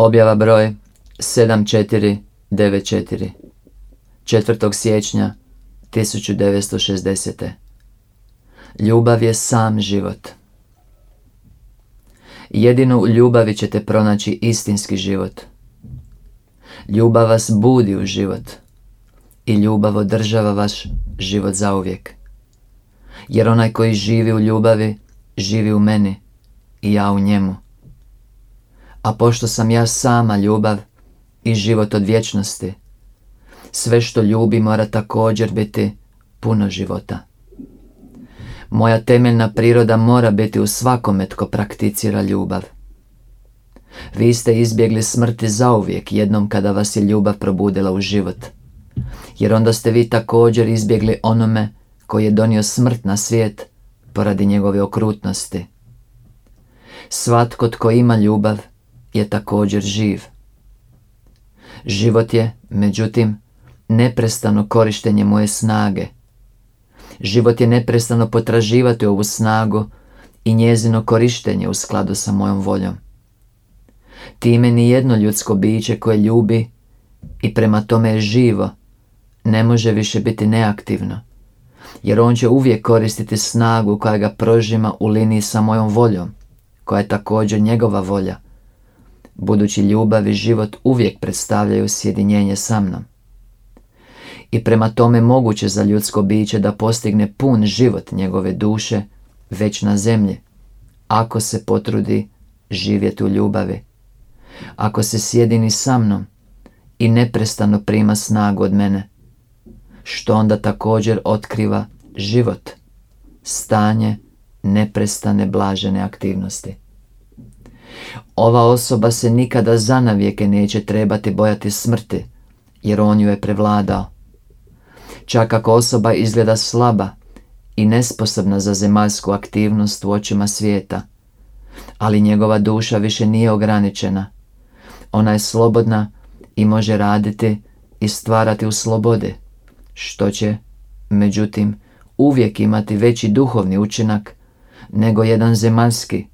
Objava broj 7494 4. siječnja 1960. Ljubav je sam život. Jedino u ljubavi ćete pronaći istinski život. Ljubav vas budi u život i ljubav održava vaš život zauvijek. Jer onaj koji živi u ljubavi, živi u meni i ja u njemu. A pošto sam ja sama ljubav i život od vječnosti, sve što ljubi mora također biti puno života. Moja temeljna priroda mora biti u svakome tko prakticira ljubav. Vi ste izbjegli smrti zauvijek jednom kada vas je ljubav probudila u život. Jer onda ste vi također izbjegli onome koji je donio smrt na svijet poradi njegove okrutnosti. Svatko tko ima ljubav je također živ. Život je, međutim, neprestano korištenje moje snage. Život je neprestano potraživati ovu snagu i njezino korištenje u skladu sa mojom voljom. Time ni jedno ljudsko biće koje ljubi i prema tome je živo, ne može više biti neaktivno, jer on će uvijek koristiti snagu koja ga prožima u liniji sa mojom voljom, koja je također njegova volja, budući ljubav i život uvijek predstavljaju sjedinjenje sa mnom. I prema tome moguće za ljudsko biće da postigne pun život njegove duše već na zemlji, ako se potrudi živjeti u ljubavi ako se sjedini sa mnom i neprestano prima snagu od mene, što onda također otkriva život, stanje neprestane blažene aktivnosti. Ova osoba se nikada zanavijeke neće trebati bojati smrti, jer on ju je prevladao. Čak ako osoba izgleda slaba i nesposobna za zemaljsku aktivnost u očima svijeta, ali njegova duša više nije ograničena – ona je slobodna i može raditi i stvarati u slobode, što će, međutim, uvijek imati veći duhovni učinak nego jedan zemaljski,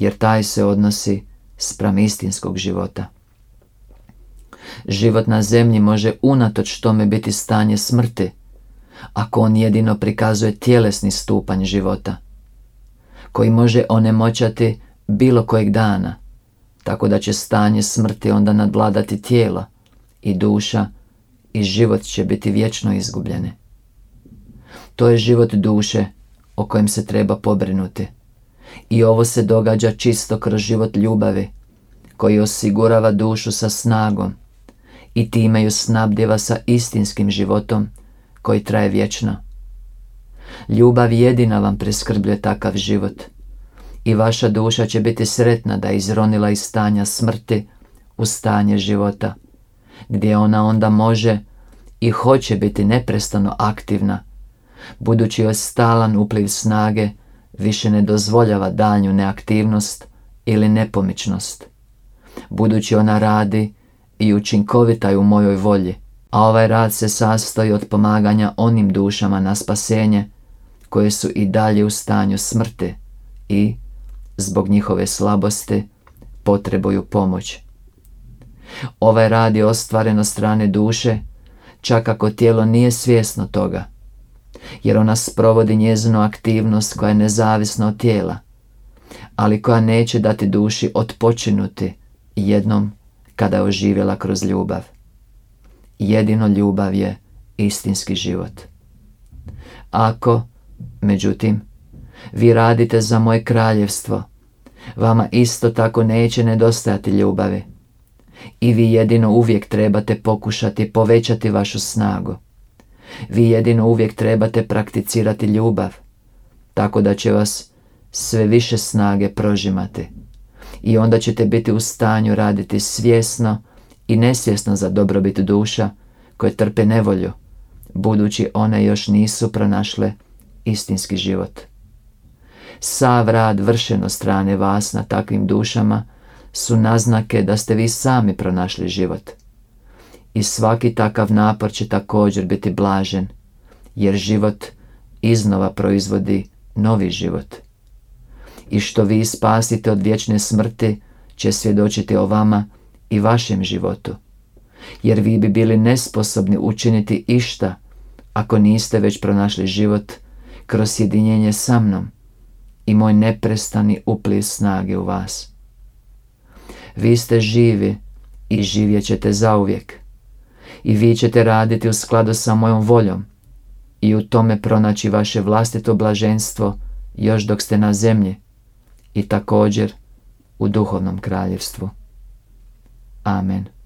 jer taj se odnosi spram istinskog života. Život na zemlji može unatoč tome biti stanje smrti, ako on jedino prikazuje tjelesni stupanj života, koji može onemoćati bilo kojeg dana, tako da će stanje smrti onda nadvladati tijelo i duša i život će biti vječno izgubljene. To je život duše o kojem se treba pobrinuti. I ovo se događa čisto kroz život ljubavi, koji osigurava dušu sa snagom i time ju snabdjeva sa istinskim životom koji traje vječno. Ljubav jedina vam preskrbljuje takav život – i vaša duša će biti sretna da je izronila iz stanja smrti u stanje života, gdje ona onda može i hoće biti neprestano aktivna, budući joj stalan upliv snage više ne dozvoljava daljnju neaktivnost ili nepomičnost. Budući ona radi i učinkovita je u mojoj volji, a ovaj rad se sastoji od pomaganja onim dušama na spasenje koje su i dalje u stanju smrti i zbog njihove slabosti potrebuju pomoć. Ovaj rad je ostvaren od strane duše, čak ako tijelo nije svjesno toga, jer ona sprovodi njezinu aktivnost koja je nezavisna od tijela, ali koja neće dati duši odpočinuti jednom kada je oživjela kroz ljubav. Jedino ljubav je istinski život. Ako, međutim, vi radite za moje kraljevstvo, vama isto tako neće nedostajati ljubavi. I vi jedino uvijek trebate pokušati povećati vašu snagu. Vi jedino uvijek trebate prakticirati ljubav, tako da će vas sve više snage prožimati. I onda ćete biti u stanju raditi svjesno i nesvjesno za dobrobit duša koje trpe nevolju, budući one još nisu pronašle istinski život sav rad vršen od strane vas na takvim dušama su naznake da ste vi sami pronašli život. I svaki takav napor će također biti blažen, jer život iznova proizvodi novi život. I što vi spasite od vječne smrti će svjedočiti o vama i vašem životu, jer vi bi bili nesposobni učiniti išta ako niste već pronašli život kroz sjedinjenje sa mnom i moj neprestani uplis snage u vas. Vi ste živi i živjet ćete zauvijek. I vi ćete raditi u skladu sa mojom voljom i u tome pronaći vaše vlastito blaženstvo još dok ste na zemlji i također u duhovnom kraljevstvu. Amen.